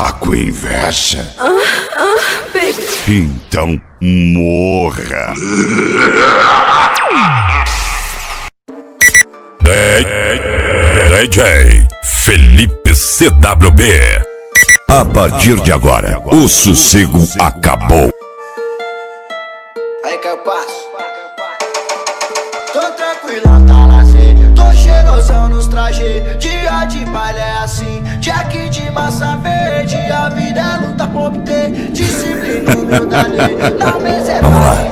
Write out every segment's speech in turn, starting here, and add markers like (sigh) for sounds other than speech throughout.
Tá com inveja? Ah, ah. Então morra. DJ Felipe CWB. A partir de agora, o sossego acabou. Aí, que eu passo. Tô tranquila, tá lazer. Tô cheirosão nos trajes. Dia de baile é assim. Jack de massa verde, a vida é luta por obter disciplina humildade. não me é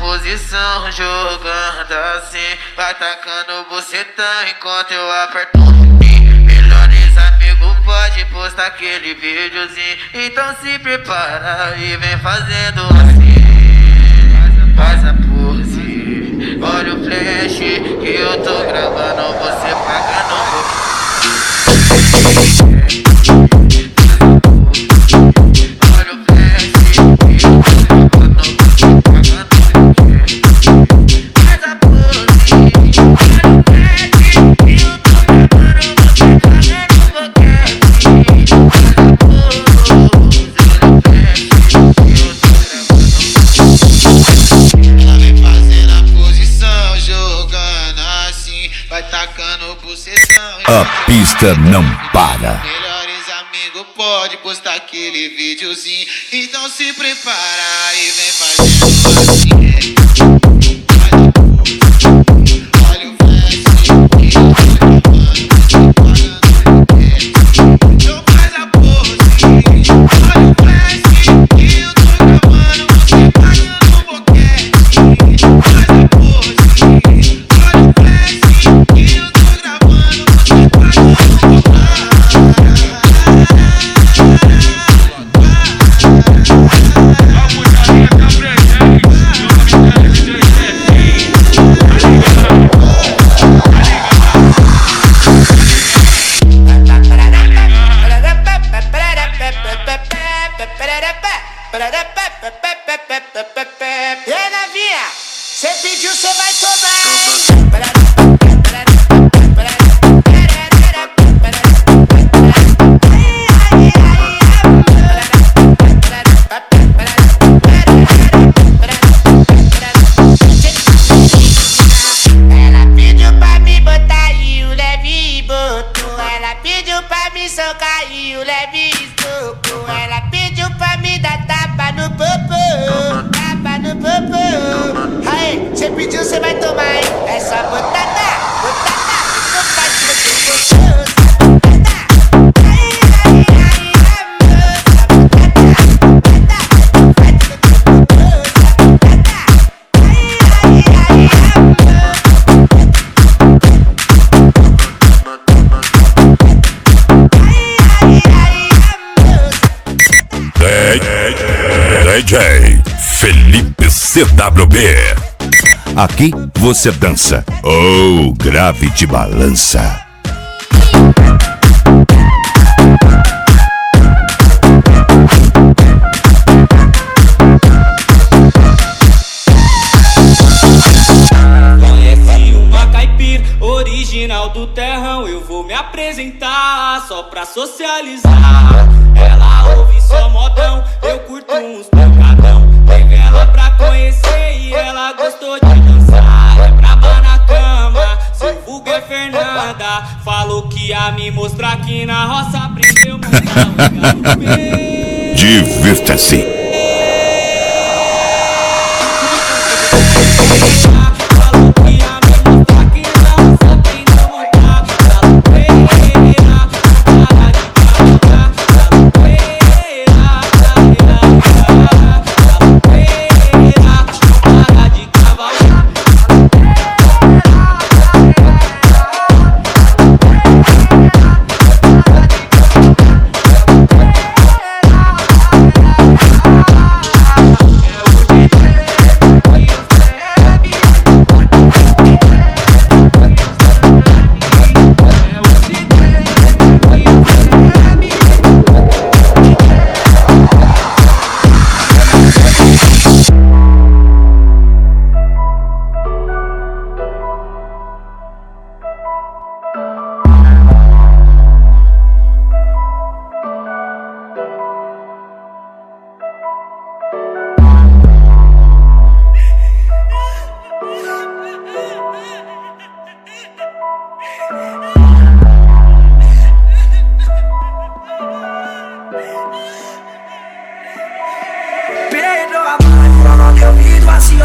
posição, jogando assim. Vai tacando bucetão enquanto eu aperto Melhores amigos, pode postar aquele videozinho. Então se prepara e vem fazendo assim. Faz a, pose, olha o flash que eu tô gravando você pra A pista não para. Melhores amigos, pode postar aquele videozinho. Então se prepara e vem fazer um. Você pediu, você vai tomar, hein? CWB. Aqui você dança ou oh, grave de balança. original do terrão, eu vou me apresentar só pra socializar. Ela conhecer e ela gostou de dançar. É braba na cama, seu o é Fernanda. Falou que ia me mostrar que na roça aprendeu. (laughs) Divirta-se. Montar um Divirta-se.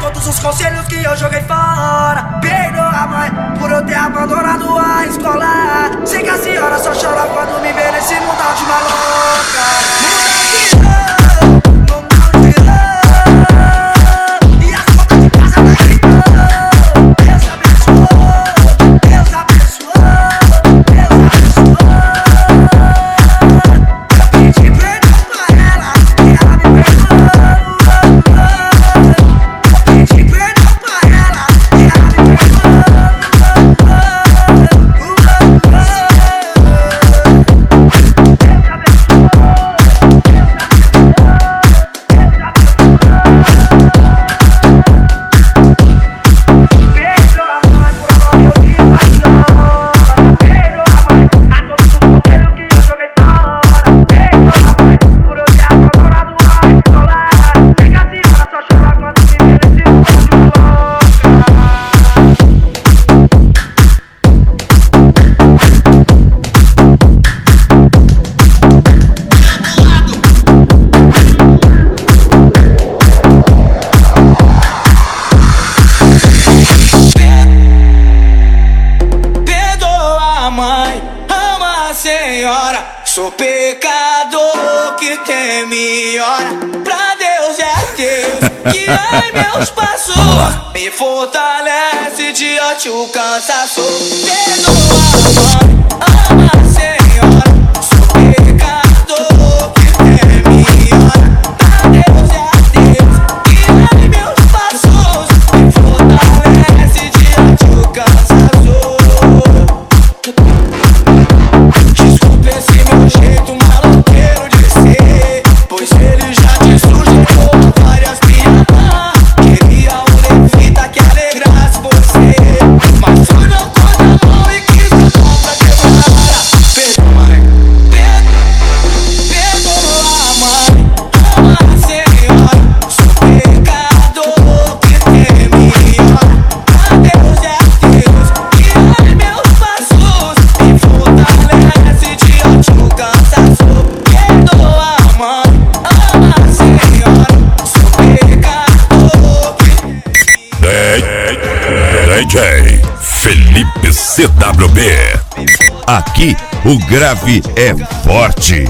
todos os conselhos que eu joguei fora. Perdoa, mãe, por eu ter abandonado a escola. Sei que a senhora só chora quando me vê nesse mundão de maluca. Sou pecador que teme, ora pra Deus é Deus que (laughs) ai meus passos me fortalece diante o cansaço. Perdoa, ama, Senhora. DJ Felipe CWB. Aqui o grave é forte.